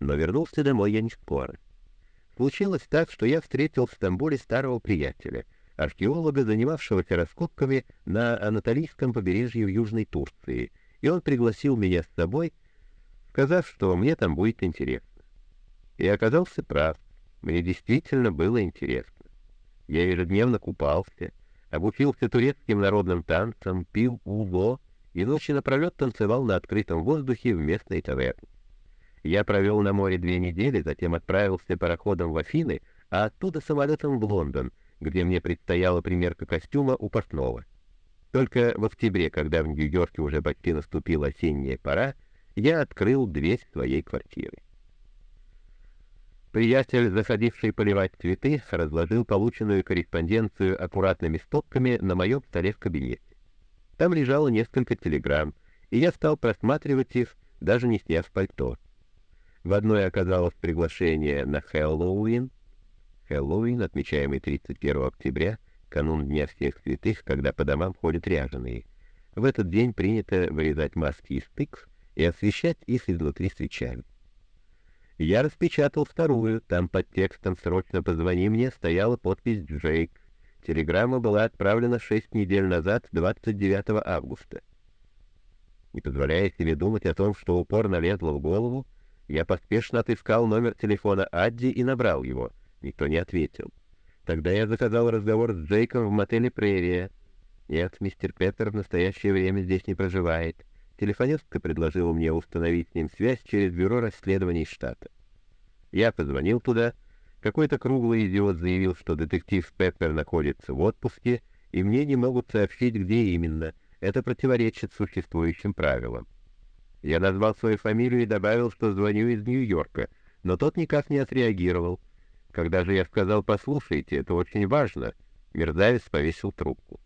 Но вернулся домой я не скоро. Случилось так, что я встретил в Стамбуле старого приятеля, археолога, занимавшегося раскопками на Анатолийском побережье в Южной Турции, и он пригласил меня с собой, сказав, что мне там будет интересно. И оказался прав, мне действительно было интересно. Я ежедневно купался, обучился турецким народным танцам, пил уло и ночи напролет танцевал на открытом воздухе в местной таверне. Я провел на море две недели, затем отправился пароходом в Афины, а оттуда самолетом в Лондон, где мне предстояла примерка костюма у портного. Только в октябре, когда в Нью-Йорке уже почти наступила осенняя пора, я открыл дверь своей квартиры. Приятель, заходивший поливать цветы, разложил полученную корреспонденцию аккуратными стопками на моем столе в кабинете. Там лежало несколько телеграмм, и я стал просматривать их, даже не сняв пальто. В одной оказалось приглашение на Хэллоуин. Хэллоуин, отмечаемый 31 октября, канун Дня всех святых, когда по домам ходят ряженые. В этот день принято вырезать маски из тыкв и освещать их изнутри свечами. Я распечатал вторую, там под текстом «Срочно позвони мне» стояла подпись «Джейк». Телеграмма была отправлена шесть недель назад, 29 августа. Не позволяя себе думать о том, что упорно лезло в голову, я поспешно отыскал номер телефона Адди и набрал его. Никто не ответил. Тогда я заказал разговор с Джейком в мотеле «Прерия». Нет, мистер Пеппер в настоящее время здесь не проживает. Телефонистка предложила мне установить с ним связь через бюро расследований штата. Я позвонил туда. Какой-то круглый идиот заявил, что детектив Пеппер находится в отпуске, и мне не могут сообщить, где именно. Это противоречит существующим правилам. Я назвал свою фамилию и добавил, что звоню из Нью-Йорка, но тот никак не отреагировал. Когда же я сказал «послушайте, это очень важно», мерзавец повесил трубку.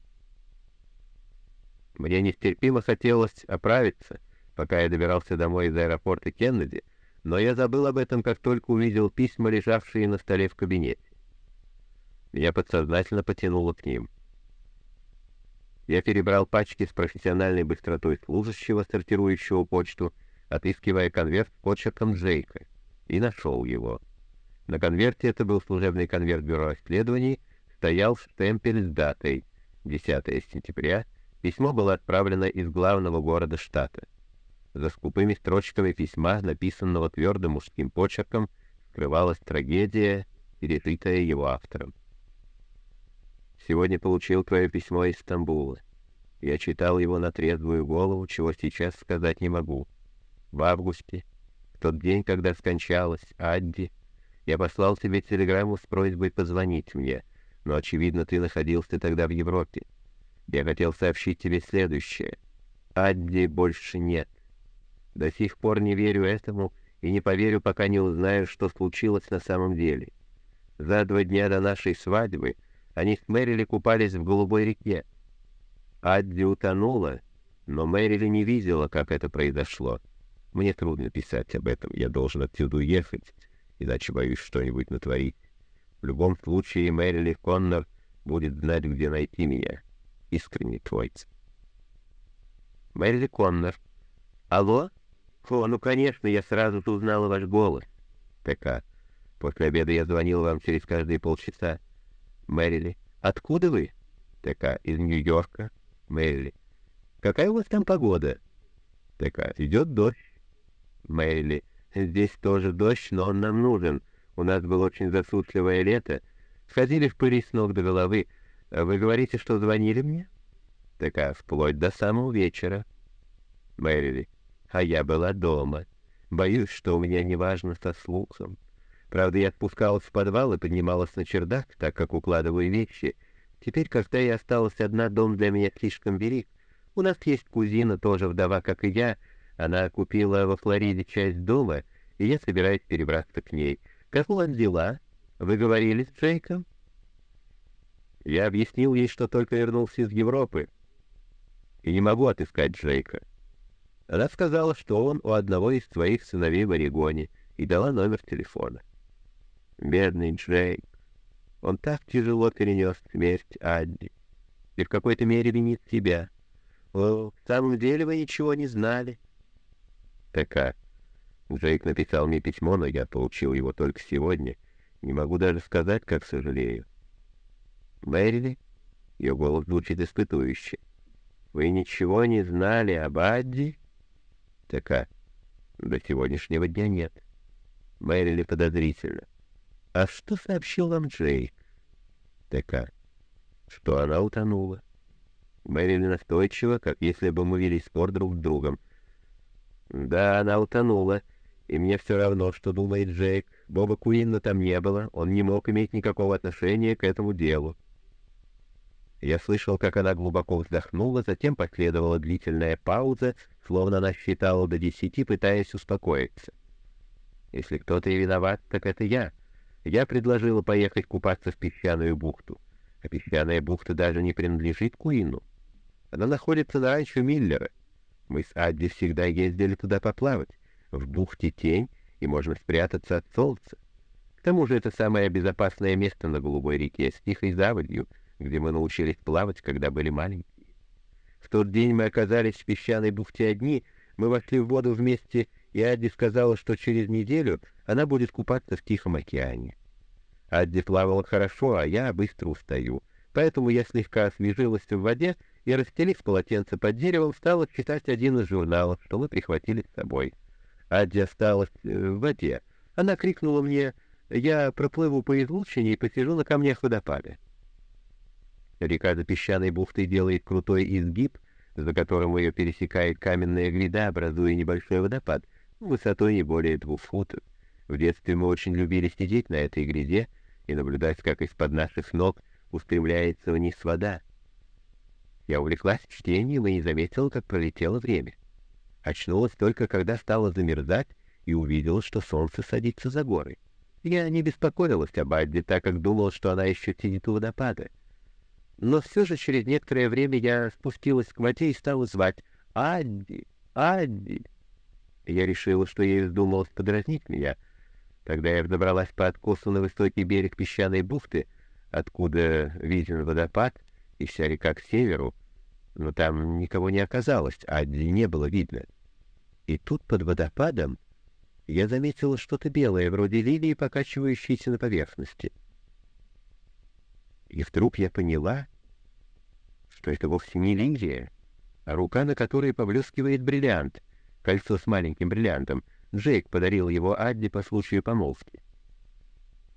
Мне нестерпимо хотелось оправиться, пока я добирался домой из аэропорта Кеннеди, но я забыл об этом, как только увидел письма, лежавшие на столе в кабинете. Меня подсознательно потянуло к ним. Я перебрал пачки с профессиональной быстротой служащего, сортирующего почту, отыскивая конверт с почерком Джейка, и нашел его. На конверте, это был служебный конверт Бюро исследований, стоял штемпель с датой 10 сентября Письмо было отправлено из главного города штата. За скупыми строчками письма, написанного твердым мужским почерком, скрывалась трагедия, пережитая его автором. «Сегодня получил твое письмо из Стамбула. Я читал его на трезвую голову, чего сейчас сказать не могу. В августе, в тот день, когда скончалась Адди, я послал тебе телеграмму с просьбой позвонить мне, но, очевидно, ты находился тогда в Европе. Я хотел сообщить тебе следующее. Адди больше нет. До сих пор не верю этому и не поверю, пока не узнаю, что случилось на самом деле. За два дня до нашей свадьбы они с Мэрили купались в Голубой реке. Адди утонула, но Мэрили не видела, как это произошло. Мне трудно писать об этом, я должен отсюда уехать, иначе боюсь что-нибудь натворить. В любом случае Мэрили Коннор будет знать, где найти меня искренний твой. Мэрили Коннор. Алло? О, ну, конечно, я сразу узнала ваш голос. ТК. После обеда я звонил вам через каждые полчаса. Мэрили. Откуда вы? ТК. Из Нью-Йорка. Мэрили. Какая у вас там погода? ТК. Идет дождь. Мэрили. Здесь тоже дождь, но он нам нужен. У нас было очень засушливое лето. Сходили в пыли с ног до головы. Вы говорите, что звонили мне? Такая, вплоть до самого вечера. Мэрили, а я была дома. Боюсь, что у меня неважно со слухом. Правда, я спускалась в подвал и поднималась на чердак, так как укладываю вещи. Теперь, когда я осталась одна, дом для меня слишком велик. У нас есть кузина, тоже вдова, как и я. Она купила во Флориде часть дома, и я собираюсь перебраться к ней. Как у вас дела? Вы говорили с Джейком? Я объяснил ей, что только вернулся из Европы и не могу отыскать Джейка. Она сказала, что он у одного из своих сыновей в Орегоне, и дала номер телефона. Бедный Джейк. Он так тяжело перенес смерть Адди. И в какой-то мере винит себя. О, в самом деле вы ничего не знали. ТК. Джейк написал мне письмо, но я получил его только сегодня. Не могу даже сказать, как сожалею. Мэрили? Ее голос звучит испытующе. Вы ничего не знали об Адди? Така. До сегодняшнего дня нет. Мэрили подозрительно. А что сообщил вам Джейк? Така. Что она утонула. Мэрили настойчиво, как если бы мы вели спор друг с другом. Да, она утонула. И мне все равно, что думает Джейк. Боба Куинна там не было, он не мог иметь никакого отношения к этому делу. Я слышал, как она глубоко вздохнула, затем последовала длительная пауза, словно она считала до десяти, пытаясь успокоиться. Если кто-то и виноват, так это я. Я предложила поехать купаться в песчаную бухту. А песчаная бухта даже не принадлежит Куину. Она находится на ранчо Миллера. Мы с Адди всегда ездили туда поплавать. В бухте тень, и можно спрятаться от солнца. К тому же это самое безопасное место на Голубой реке с тихой заводью, где мы научились плавать, когда были маленькие. В тот день мы оказались в песчаной бухте одни, мы вошли в воду вместе, и Адди сказала, что через неделю она будет купаться в Тихом океане. Адди плавала хорошо, а я быстро устаю, поэтому я слегка освежилась в воде и, расстелив полотенце под деревом, стала читать один из журналов, что мы прихватили с собой. Адди осталась э, в воде. Она крикнула мне, «Я проплыву по излучине и посижу на камнях водопада». Река за песчаной бухтой делает крутой изгиб, за которым ее пересекает каменная гряда, образуя небольшой водопад, высотой не более двух футов. В детстве мы очень любили сидеть на этой гряде и наблюдать, как из-под наших ног устремляется вниз вода. Я увлеклась чтением и не заметила, как пролетело время. Очнулась только, когда стала замерзать и увидела, что солнце садится за горы. Я не беспокоилась об Адде, так как думала, что она еще сидит у водопада. Но все же через некоторое время я спустилась к воде и стала звать «Адди! Адди!». Я решила, что ей вздумалось подразнить меня. Когда я взобралась по откосу на высокий берег песчаной бухты, откуда виден водопад и вся река к северу, но там никого не оказалось, а не было видно. И тут под водопадом я заметила что-то белое, вроде лилии, покачивающейся на поверхности. И вдруг я поняла, что это вовсе не лилия, а рука, на которой поблескивает бриллиант, кольцо с маленьким бриллиантом. Джейк подарил его Адди по случаю помолвки.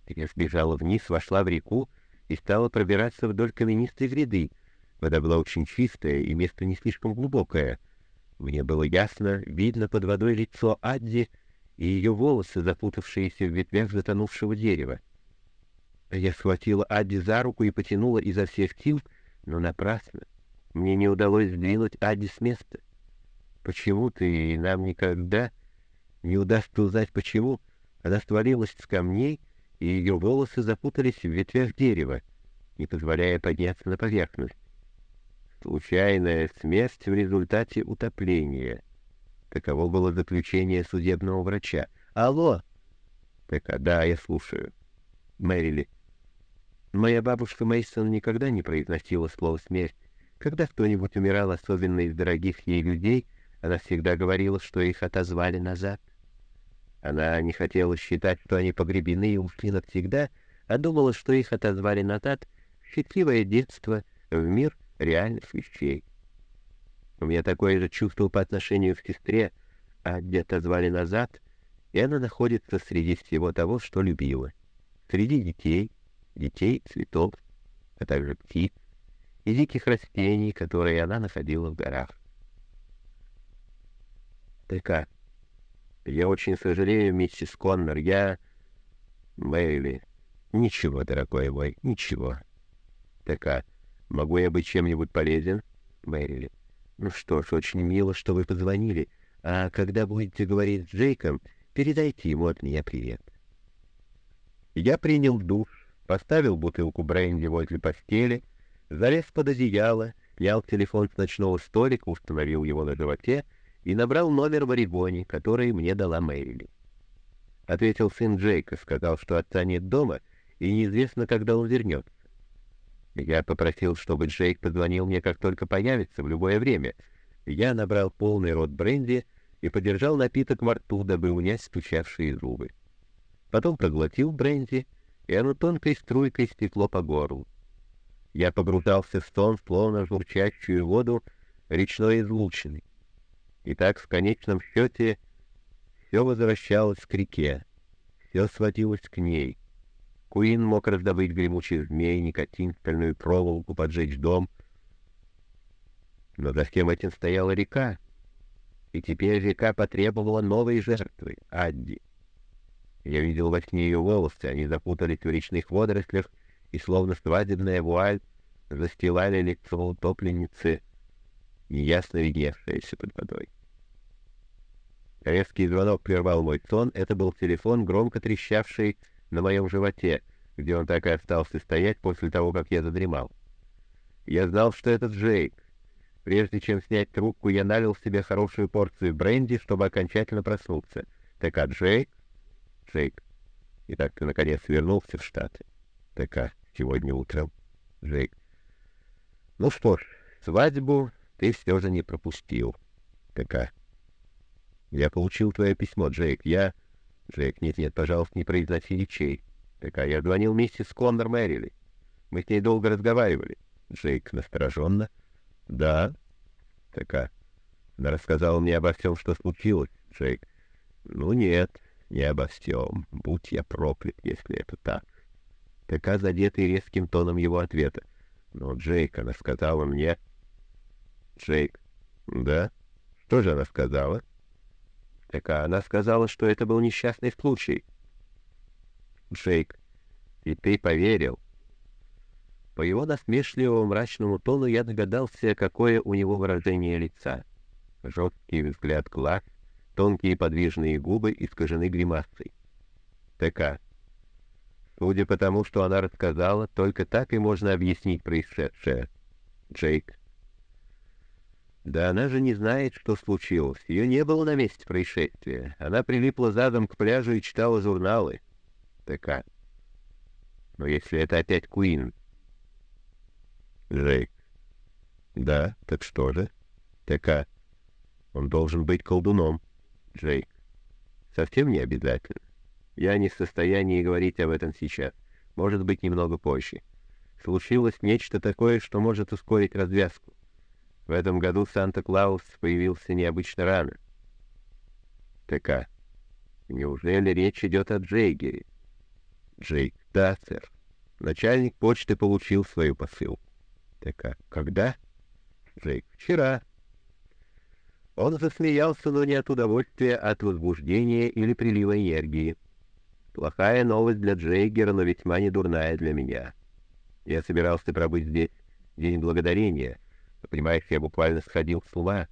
Я сбежала вниз, вошла в реку и стала пробираться вдоль каменистой гряды, Вода была очень чистая и место не слишком глубокое. Мне было ясно, видно под водой лицо Адди и ее волосы, запутавшиеся в ветвях затонувшего дерева. Я схватила Адди за руку и потянула изо всех сил, но напрасно. Мне не удалось сдвинуть Адди с места. Почему-то и нам никогда не удастся узнать почему. Она свалилась с камней, и ее волосы запутались в ветвях дерева, не позволяя подняться на поверхность. Случайная смерть в результате утопления. Таково было заключение судебного врача. Алло! Так, а да, я слушаю. Мэрили. Моя бабушка Мейсон никогда не произносила слово «смерть». Когда кто-нибудь умирал, особенно из дорогих ей людей, она всегда говорила, что их отозвали назад. Она не хотела считать, что они погребены и ушли навсегда, а думала, что их отозвали назад в счастливое детство, в мир реальных вещей. У меня такое же чувство по отношению к сестре, а где-то звали назад, и она находится среди всего того, что любила. Среди детей, детей, цветов, а также птиц и диких растений, которые она находила в горах. Так Я очень сожалею, миссис Коннор, я... Мэйли. Ничего, дорогой мой, ничего. Так Могу я быть чем-нибудь полезен? Мэрили. Ну что ж, очень мило, что вы позвонили. А когда будете говорить с Джейком, передайте ему от меня привет. Я принял душ, поставил бутылку бренди возле постели, залез под одеяло, снял телефон с ночного столика, установил его на животе и набрал номер в Орегоне, который мне дала Мэрили. Ответил сын Джейка, сказал, что отца нет дома, и неизвестно, когда он вернется. Я попросил, чтобы Джейк позвонил мне, как только появится, в любое время. Я набрал полный рот бренди и подержал напиток во рту, дабы унять стучавшие зубы. Потом проглотил бренди, и оно тонкой струйкой стекло по горлу. Я погружался в сон, словно журчащую воду речной излучины. И так в конечном счете все возвращалось к реке, все сводилось к ней. Куин мог раздобыть гремучий змей, никотин, стальную проволоку, поджечь дом. Но за всем этим стояла река, и теперь река потребовала новой жертвы — Адди. Я видел во сне ее волосы, они запутались в речных водорослях, и словно свадебная вуаль застилали лицо утопленницы, неясно видевшееся под водой. Резкий звонок прервал мой сон. Это был телефон, громко трещавший на моем животе, где он так и остался стоять после того, как я задремал. Я знал, что это Джейк. Прежде чем снять трубку, я налил себе хорошую порцию бренди, чтобы окончательно проснуться. Так, а Джейк? Джейк. Итак, ты наконец вернулся в Штаты. Так, а сегодня утром? Джейк. Ну что ж, свадьбу ты все же не пропустил. А я получил твое письмо, Джейк. Я... Джейк, нет-нет, пожалуйста, не произноси речей. Такая, я звонил миссис Коннор Мэрили. Мы с ней долго разговаривали. Джейк настороженно. Да. Такая. Она рассказала мне обо всем, что случилось, Джейк. Ну нет, не обо всем. Будь я проклят, если это так. Така задетый резким тоном его ответа. Но Джейк, она сказала мне... Джейк. Да? Что же она сказала? Так она сказала, что это был несчастный случай. Джейк. И ты поверил? По его насмешливому мрачному тону я догадался, какое у него выражение лица. Жесткий взгляд глаз, тонкие подвижные губы искажены гримасой. ТК. Судя по тому, что она рассказала, только так и можно объяснить происшедшее. Джейк. Да она же не знает, что случилось. Ее не было на месте происшествия. Она прилипла задом к пляжу и читала журналы. ТК. Но если это опять Куин... Джейк. Да, так что же? ТК. Он должен быть колдуном. Джейк. Совсем не обязательно. Я не в состоянии говорить об этом сейчас. Может быть, немного позже. Случилось нечто такое, что может ускорить развязку. В этом году Санта-Клаус появился необычно рано. ТК. Неужели речь идет о Джейгере? Джейк. Да, сэр. Начальник почты получил свою посылку. ТК. Когда? Джейк. Вчера. Он засмеялся, но не от удовольствия, а от возбуждения или прилива энергии. Плохая новость для Джейгера, но весьма недурная для меня. Я собирался пробыть здесь День Благодарения. Понимаешь, я буквально сходил с ума.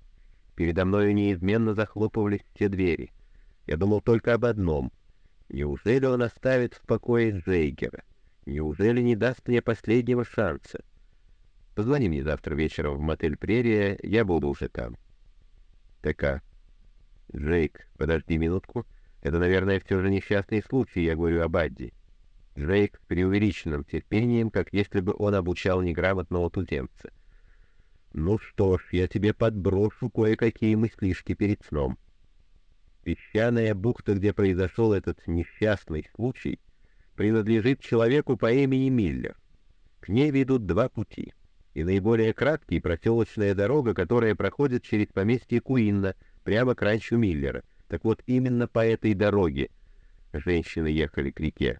Передо мною неизменно захлопывались все двери. Я думал только об одном. Неужели он оставит в покое Джейгера? Неужели не даст мне последнего шанса? Позвони мне завтра вечером в мотель «Прерия», я буду уже там. ТК. Джейк, подожди минутку. Это, наверное, все же несчастный случай, я говорю об Адди. Джейк с преувеличенным терпением, как если бы он обучал неграмотного туземца. Ну что ж, я тебе подброшу кое-какие мыслишки перед сном. Песчаная бухта, где произошел этот несчастный случай, принадлежит человеку по имени Миллер. К ней ведут два пути, и наиболее краткий — проселочная дорога, которая проходит через поместье Куинна, прямо к ранчу Миллера — так вот, именно по этой дороге женщины ехали к реке.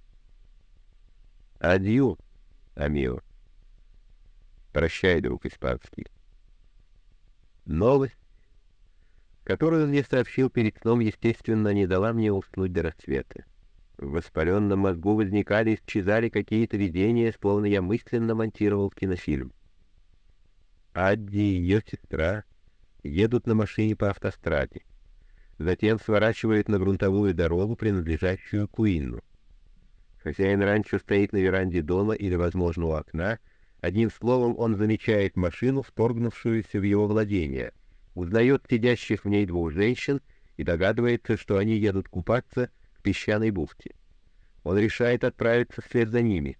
Адью, амио. Прощай, друг испанский. Новость, которую он мне сообщил перед сном, естественно, не дала мне уснуть до рассвета. В воспаленном мозгу возникали, исчезали какие-то видения, словно я мысленно монтировал кинофильм. Адди и ее сестра едут на машине по автостраде затем сворачивает на грунтовую дорогу, принадлежащую Куинну. Хозяин ранчо стоит на веранде дома или, возможно, у окна. Одним словом, он замечает машину, вторгнувшуюся в его владение, узнает сидящих в ней двух женщин и догадывается, что они едут купаться к песчаной бухте. Он решает отправиться вслед за ними.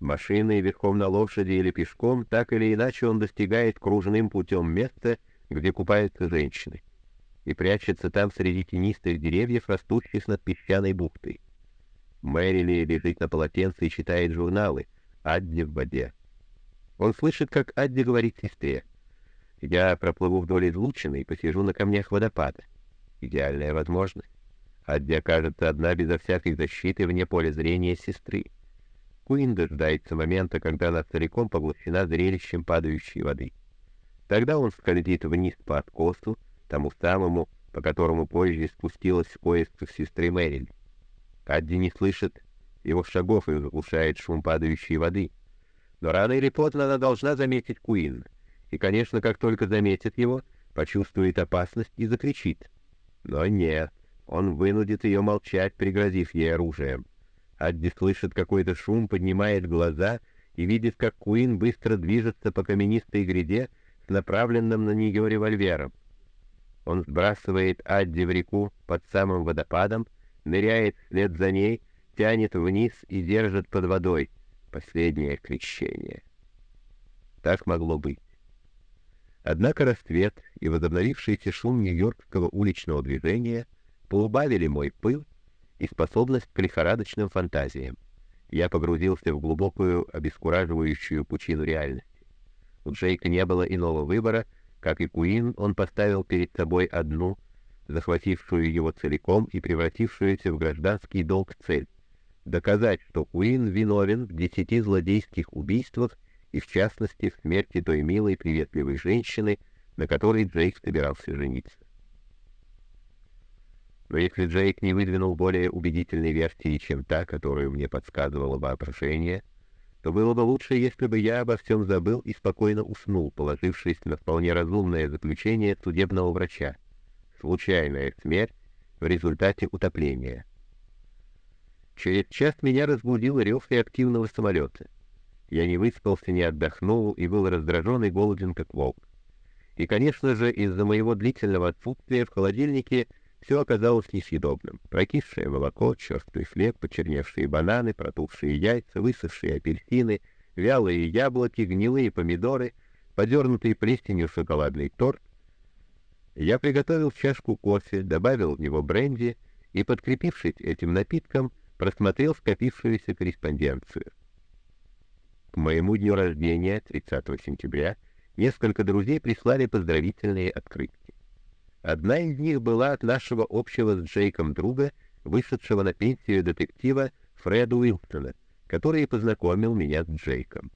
Машиной, верхом на лошади или пешком, так или иначе он достигает кружным путем места, где купаются женщины. и прячется там среди тенистых деревьев, растущих над песчаной бухтой. Мэрили лежит на полотенце и читает журналы. Адди в воде. Он слышит, как Адди говорит сестре. «Я проплыву вдоль излучины и посижу на камнях водопада. Идеальная возможность. Адди окажется одна безо всякой защиты вне поля зрения сестры. Куин дожидается момента, когда она целиком поглощена зрелищем падающей воды. Тогда он скользит вниз по откосу, тому самому, по которому позже спустилась в поисках сестры Мэриль. Адди не слышит его шагов и заглушает шум падающей воды. Но рано или поздно она должна заметить Куин. И, конечно, как только заметит его, почувствует опасность и закричит. Но нет, он вынудит ее молчать, пригрозив ей оружием. Адди слышит какой-то шум, поднимает глаза и видит, как Куин быстро движется по каменистой гряде с направленным на нее револьвером. Он сбрасывает Адди в реку под самым водопадом, ныряет вслед за ней, тянет вниз и держит под водой. Последнее крещение. Так могло быть. Однако рассвет и возобновившийся шум нью-йоркского уличного движения поубавили мой пыл и способность к лихорадочным фантазиям. Я погрузился в глубокую, обескураживающую пучину реальности. У Джейка не было иного выбора, как и Куин, он поставил перед собой одну, захватившую его целиком и превратившуюся в гражданский долг цель — доказать, что Куин виновен в десяти злодейских убийствах и, в частности, в смерти той милой, приветливой женщины, на которой Джейк собирался жениться. Но если Джейк не выдвинул более убедительной версии, чем та, которую мне подсказывало воображение, то было бы лучше, если бы я обо всем забыл и спокойно уснул, положившись на вполне разумное заключение судебного врача. Случайная смерть в результате утопления. Через час меня разбудил рев реактивного самолета. Я не выспался, не отдохнул и был раздражен и голоден, как волк. И, конечно же, из-за моего длительного отсутствия в холодильнике все оказалось несъедобным. Прокисшее молоко, черствый хлеб, почерневшие бананы, протухшие яйца, высохшие апельсины, вялые яблоки, гнилые помидоры, подернутый плесенью шоколадный торт. Я приготовил чашку кофе, добавил в него бренди и, подкрепившись этим напитком, просмотрел скопившуюся корреспонденцию. К моему дню рождения, 30 сентября, несколько друзей прислали поздравительные открытки. Одна из них была от нашего общего с Джейком друга, вышедшего на пенсию детектива Фреда Уилсона, который познакомил меня с Джейком.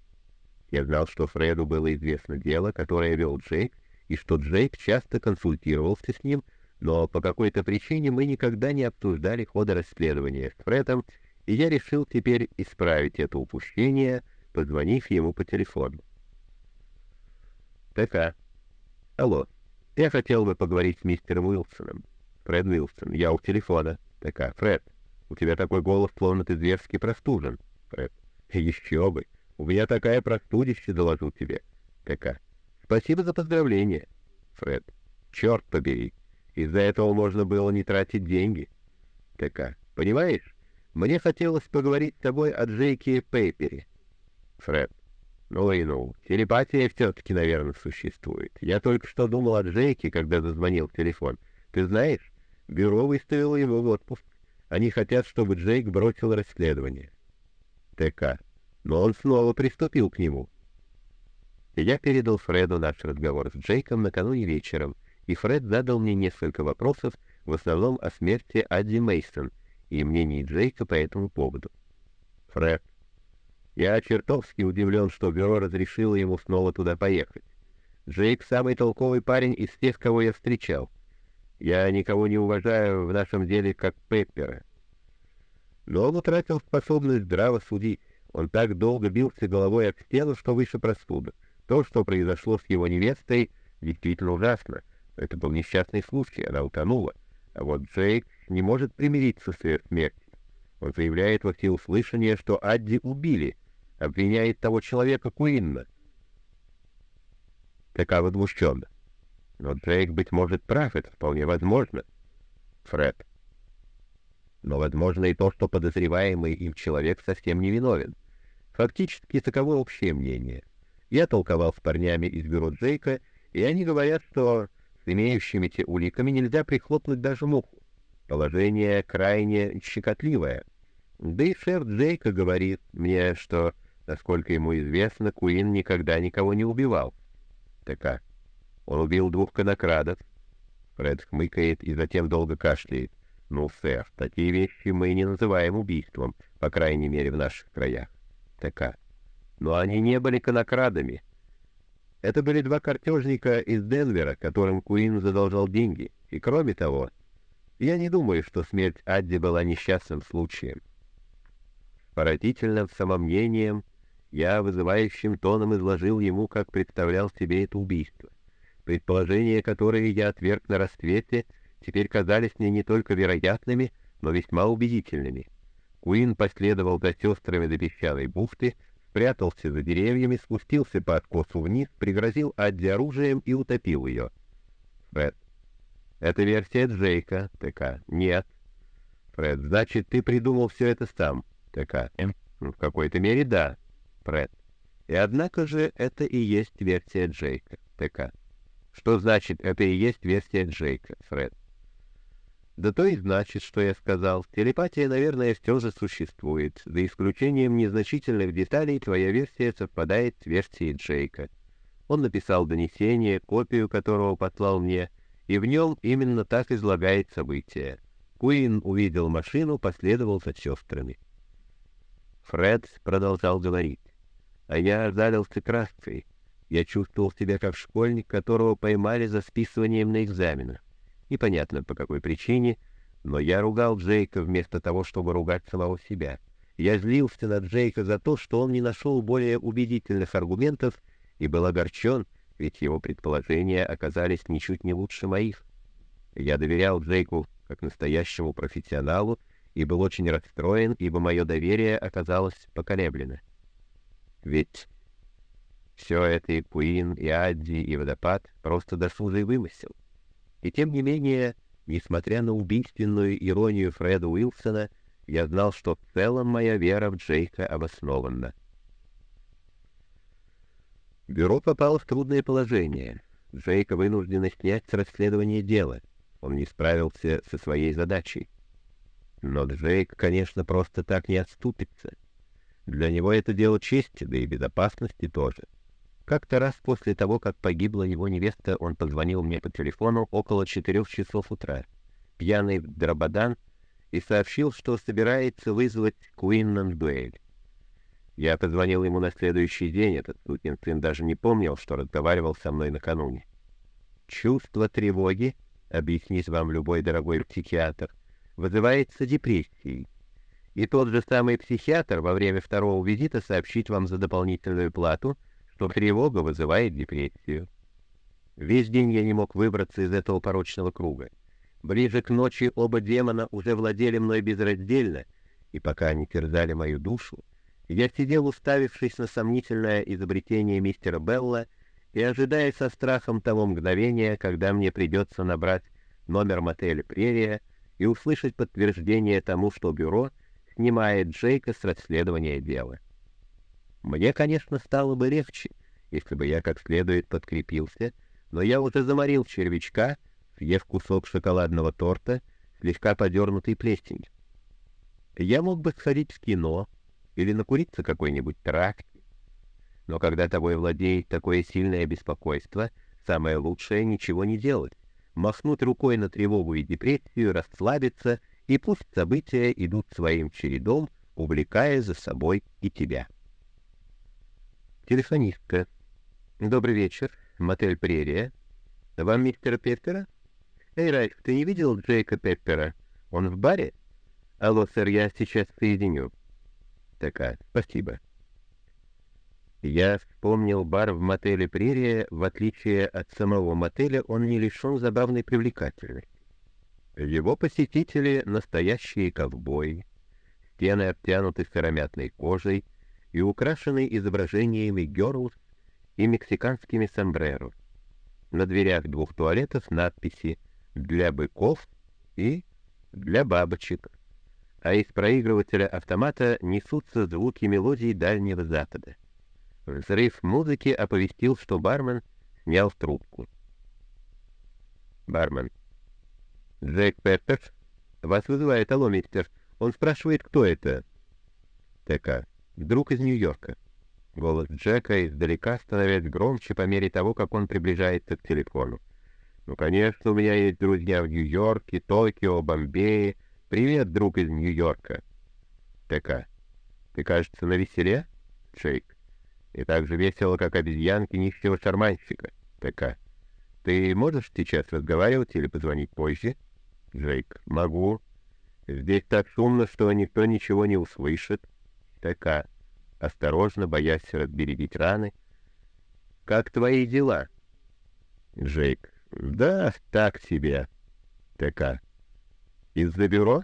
Я знал, что Фреду было известно дело, которое вел Джейк, и что Джейк часто консультировался с ним, но по какой-то причине мы никогда не обсуждали хода расследования с Фредом, и я решил теперь исправить это упущение, позвонив ему по телефону. ТК. Алло. Я хотел бы поговорить с мистером Уилсоном. Фред Уилсон, я у телефона. Такая, Фред, у тебя такой голос, словно ты зверски простужен. Фред, еще бы. У меня такая простудище, доложу тебе. Такая, спасибо за поздравление. Фред, черт побери. Из-за этого можно было не тратить деньги. Такая, понимаешь, мне хотелось поговорить с тобой о Джейке Пейпере. Фред, ну и ну, телепатия все-таки, наверное, существует. Я только что думал о Джейке, когда зазвонил в телефон. Ты знаешь, бюро выставило его в отпуск. Они хотят, чтобы Джейк бросил расследование. ТК. Но он снова приступил к нему. Я передал Фреду наш разговор с Джейком накануне вечером, и Фред задал мне несколько вопросов, в основном о смерти Адди Мейсон и мнении Джейка по этому поводу. Фред. Я чертовски удивлен, что бюро разрешило ему снова туда поехать. Джейк самый толковый парень из тех, кого я встречал. Я никого не уважаю в нашем деле, как Пеппера. Но он утратил способность здраво судить. Он так долго бился головой об стену, что выше простуда. То, что произошло с его невестой, действительно ужасно. Это был несчастный случай, она утонула. А вот Джейк не может примириться с ее смертью. Он заявляет во всеуслышание, что Адди убили — обвиняет того человека Куинна. Така возмущенно. Но Джейк, быть может, прав, это вполне возможно. Фред. Но возможно и то, что подозреваемый им человек совсем не виновен. Фактически таково общее мнение. Я толковал с парнями из бюро Джейка, и они говорят, что имеющимися уликами нельзя прихлопнуть даже муху. Положение крайне щекотливое. Да и шеф Джейка говорит мне, что, насколько ему известно, Куин никогда никого не убивал. Так Он убил двух конокрадов. Фред хмыкает и затем долго кашляет. Ну, сэр, такие вещи мы не называем убийством, по крайней мере, в наших краях. Так Но они не были конокрадами. Это были два картежника из Денвера, которым Куин задолжал деньги. И кроме того, я не думаю, что смерть Адди была несчастным случаем. Поразительным самомнением я вызывающим тоном изложил ему, как представлял себе это убийство. Предположения, которые я отверг на рассвете, теперь казались мне не только вероятными, но весьма убедительными. Куин последовал за сестрами до песчаной бухты, спрятался за деревьями, спустился по откосу вниз, пригрозил Адди оружием и утопил ее. Фред. Это версия Джейка, ТК. Нет. Фред, значит, ты придумал все это сам, ТК. М? В какой-то мере да, Фред. И однако же это и есть версия Джейка, ТК. Что значит это и есть версия Джейка, Фред? Да то и значит, что я сказал. Телепатия, наверное, все же существует. За исключением незначительных деталей, твоя версия совпадает с версией Джейка. Он написал донесение, копию которого послал мне, и в нем именно так излагает события. Куин увидел машину, последовал за сестрами. Фред продолжал говорить, а я залился краской. Я чувствовал себя как школьник, которого поймали за списыванием на экзаменах. Непонятно по какой причине, но я ругал Джейка вместо того, чтобы ругать самого себя. Я злился на Джейка за то, что он не нашел более убедительных аргументов и был огорчен, ведь его предположения оказались ничуть не лучше моих. Я доверял Джейку как настоящему профессионалу и был очень расстроен, ибо мое доверие оказалось поколеблено. Ведь все это и Куин, и Адди, и Водопад — просто досужий вымысел. И тем не менее, несмотря на убийственную иронию Фреда Уилсона, я знал, что в целом моя вера в Джейка обоснована. Бюро попало в трудное положение. Джейка вынуждены снять с расследования дела. Он не справился со своей задачей. Но Джейк, конечно, просто так не отступится. Для него это дело чести, да и безопасности тоже. — как-то раз после того, как погибла его невеста, он позвонил мне по телефону около четырех часов утра, пьяный в дрободан, и сообщил, что собирается вызвать Куинна в дуэль. Я позвонил ему на следующий день, этот сукин сын даже не помнил, что разговаривал со мной накануне. Чувство тревоги, объяснить вам любой дорогой психиатр, вызывается депрессией. И тот же самый психиатр во время второго визита сообщит вам за дополнительную плату — что тревога вызывает депрессию. Весь день я не мог выбраться из этого порочного круга. Ближе к ночи оба демона уже владели мной безраздельно, и пока они терзали мою душу, я сидел, уставившись на сомнительное изобретение мистера Белла и ожидая со страхом того мгновения, когда мне придется набрать номер мотеля «Прерия» и услышать подтверждение тому, что бюро снимает Джейка с расследования дела. Мне, конечно, стало бы легче, если бы я как следует подкрепился, но я уже заморил червячка, съев кусок шоколадного торта, слегка подернутый плесенью. Я мог бы сходить в кино или накуриться какой-нибудь тракте, но когда тобой владеет такое сильное беспокойство, самое лучшее — ничего не делать, махнуть рукой на тревогу и депрессию, расслабиться, и пусть события идут своим чередом, увлекая за собой и тебя. Телефонистка. Добрый вечер. Мотель Прерия. Вам мистера Пеппера? Эй, Райф, ты не видел Джейка Пеппера? Он в баре? Алло, сэр, я сейчас соединю. Такая, спасибо. Я вспомнил бар в мотеле Прерия, в отличие от самого мотеля, он не лишен забавной привлекательности. Его посетители — настоящие ковбои, стены обтянуты сыромятной кожей, и украшенный изображениями герлс и мексиканскими сомбреро. На дверях двух туалетов надписи «Для быков» и «Для бабочек», а из проигрывателя автомата несутся звуки мелодий Дальнего Запада. Взрыв музыки оповестил, что бармен снял трубку. Бармен. Джек Пепперс. Вас вызывает алло, мистер. Он спрашивает, кто это. ТК. Друг из Нью-Йорка. Голос Джека издалека становится громче по мере того, как он приближается к телефону. «Ну, конечно, у меня есть друзья в Нью-Йорке, Токио, Бомбее. Привет, друг из Нью-Йорка». ТК. «Ты, кажется, на веселе?» Джейк. «И так же весело, как обезьянки нищего шарманщика». ТК. «Ты можешь сейчас разговаривать или позвонить позже?» Джейк. «Могу. Здесь так шумно, что никто ничего не услышит». ТК осторожно, боясь разбередить раны. «Как твои дела?» Джейк. «Да, так себе». ТК. «Из-за бюро?»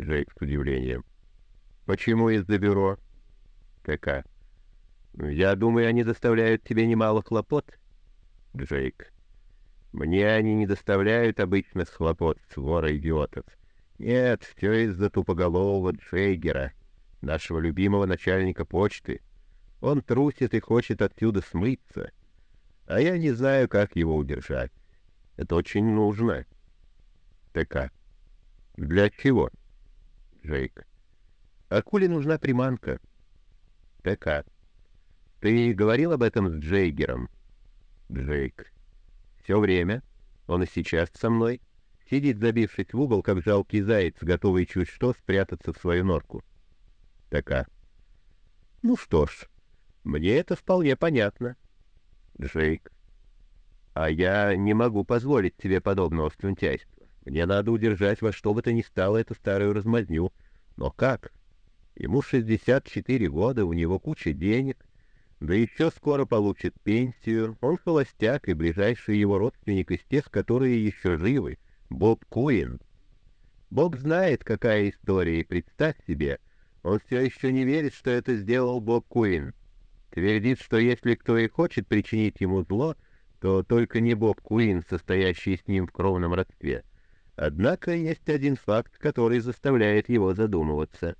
Джейк с удивлением. «Почему из-за бюро?» ТК. «Я думаю, они доставляют тебе немало хлопот». Джейк. «Мне они не доставляют обычных хлопот, свора идиотов. Нет, все из-за тупоголового Джейгера» нашего любимого начальника почты. Он трусит и хочет отсюда смыться. А я не знаю, как его удержать. Это очень нужно. ТК. Для чего? Джейк. Акуле нужна приманка. ТК. Ты говорил об этом с Джейгером? Джейк. Все время. Он и сейчас со мной. Сидит, забившись в угол, как жалкий заяц, готовый чуть что спрятаться в свою норку. ТК. Ну что ж, мне это вполне понятно. Джейк. А я не могу позволить себе подобного слюнтяйства. Мне надо удержать во что бы то ни стало эту старую размазню. Но как? Ему 64 года, у него куча денег, да еще скоро получит пенсию. Он холостяк и ближайший его родственник из тех, которые еще живы, Боб Куин. Бог знает, какая история, и представь себе, он все еще не верит, что это сделал Боб Куин. Твердит, что если кто и хочет причинить ему зло, то только не Боб Куин, состоящий с ним в кровном родстве. Однако есть один факт, который заставляет его задумываться.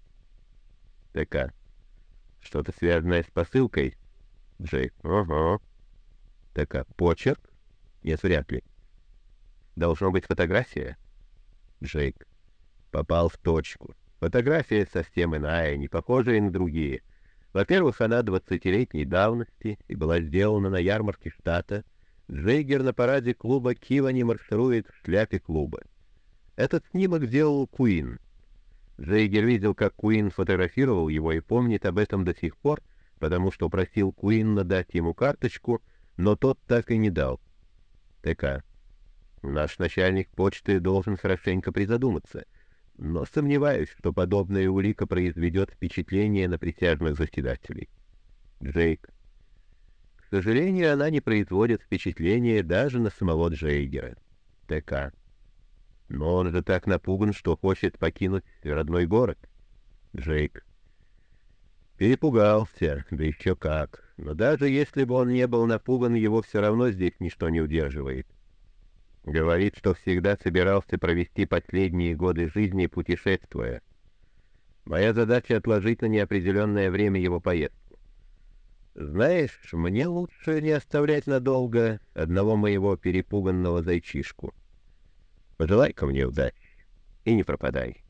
ТК. Что-то связанное с посылкой? Джейк. Ого. ТК. Почерк? Нет, вряд ли. Должно быть фотография? Джейк. Попал в точку. Фотография совсем иная, не похожая на другие. Во-первых, она двадцатилетней давности и была сделана на ярмарке штата. Джейгер на параде клуба Кивани марширует в шляпе клуба. Этот снимок сделал Куин. Джейгер видел, как Куин фотографировал его и помнит об этом до сих пор, потому что просил Куинна дать ему карточку, но тот так и не дал. ТК. Наш начальник почты должен хорошенько призадуматься — но сомневаюсь, что подобная улика произведет впечатление на присяжных заседателей. Джейк. К сожалению, она не производит впечатления даже на самого Джейгера. ТК. Но он же так напуган, что хочет покинуть родной город. Джейк. Перепугался, да еще как. Но даже если бы он не был напуган, его все равно здесь ничто не удерживает. Говорит, что всегда собирался провести последние годы жизни путешествуя. Моя задача — отложить на неопределенное время его поездку. Знаешь, мне лучше не оставлять надолго одного моего перепуганного зайчишку. Пожелай-ка мне удачи и не пропадай.